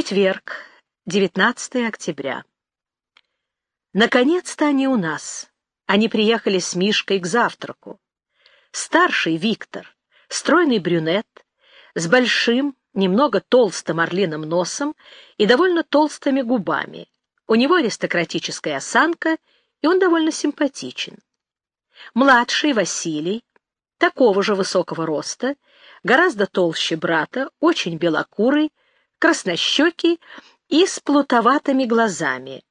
Четверг, 19 октября. Наконец-то они у нас. Они приехали с Мишкой к завтраку. Старший Виктор, стройный брюнет, с большим, немного толстым орлиным носом и довольно толстыми губами. У него аристократическая осанка, и он довольно симпатичен. Младший Василий, такого же высокого роста, гораздо толще брата, очень белокурый, краснощекий и с плутоватыми глазами.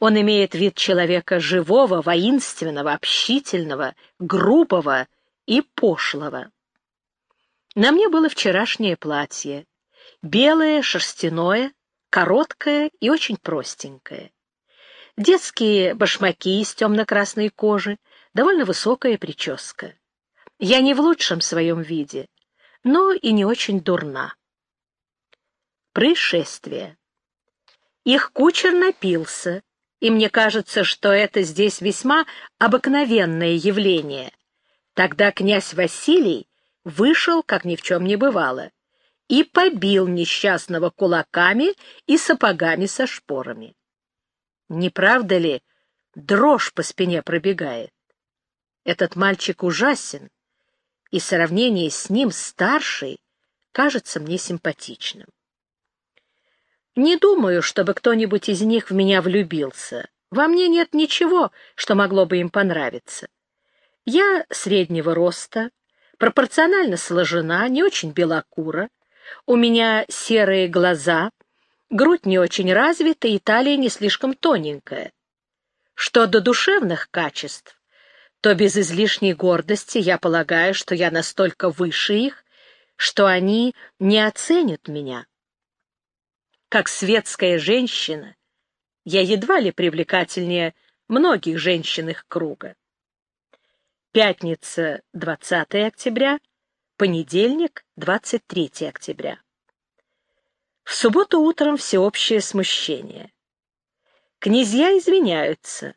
Он имеет вид человека живого, воинственного, общительного, грубого и пошлого. На мне было вчерашнее платье, белое, шерстяное, короткое и очень простенькое. Детские башмаки из темно-красной кожи, довольно высокая прическа. Я не в лучшем своем виде, но и не очень дурна. Происшествие. Их кучер напился, и мне кажется, что это здесь весьма обыкновенное явление. Тогда князь Василий вышел, как ни в чем не бывало, и побил несчастного кулаками и сапогами со шпорами. Не правда ли, дрожь по спине пробегает? Этот мальчик ужасен, и сравнение с ним старший кажется мне симпатичным. Не думаю, чтобы кто-нибудь из них в меня влюбился. Во мне нет ничего, что могло бы им понравиться. Я среднего роста, пропорционально сложена, не очень белокура, у меня серые глаза, грудь не очень развита и талия не слишком тоненькая. Что до душевных качеств, то без излишней гордости я полагаю, что я настолько выше их, что они не оценят меня как светская женщина, я едва ли привлекательнее многих женщин их круга. Пятница, 20 октября, понедельник, 23 октября. В субботу утром всеобщее смущение. Князья извиняются.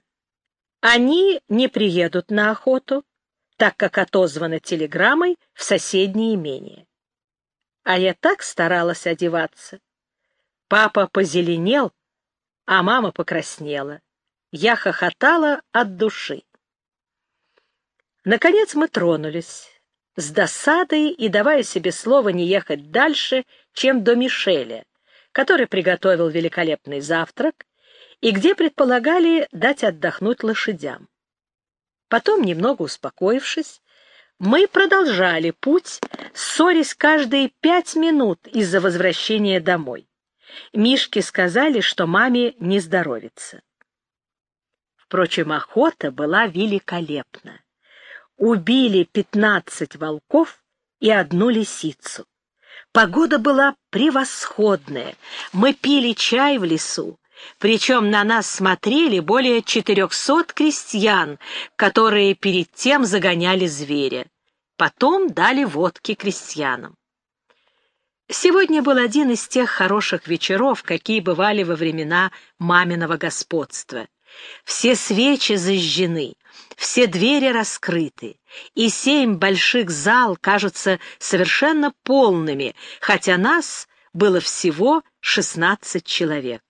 Они не приедут на охоту, так как отозваны телеграммой в соседнее имение. А я так старалась одеваться. Папа позеленел, а мама покраснела. Я хохотала от души. Наконец мы тронулись, с досадой и давая себе слово не ехать дальше, чем до Мишеля, который приготовил великолепный завтрак и где предполагали дать отдохнуть лошадям. Потом, немного успокоившись, мы продолжали путь, ссорясь каждые пять минут из-за возвращения домой. Мишке сказали, что маме не здоровится. Впрочем, охота была великолепна. Убили пятнадцать волков и одну лисицу. Погода была превосходная. Мы пили чай в лесу, причем на нас смотрели более четырехсот крестьян, которые перед тем загоняли зверя. Потом дали водки крестьянам. Сегодня был один из тех хороших вечеров, какие бывали во времена маминого господства. Все свечи зажжены, все двери раскрыты, и семь больших зал кажутся совершенно полными, хотя нас было всего шестнадцать человек.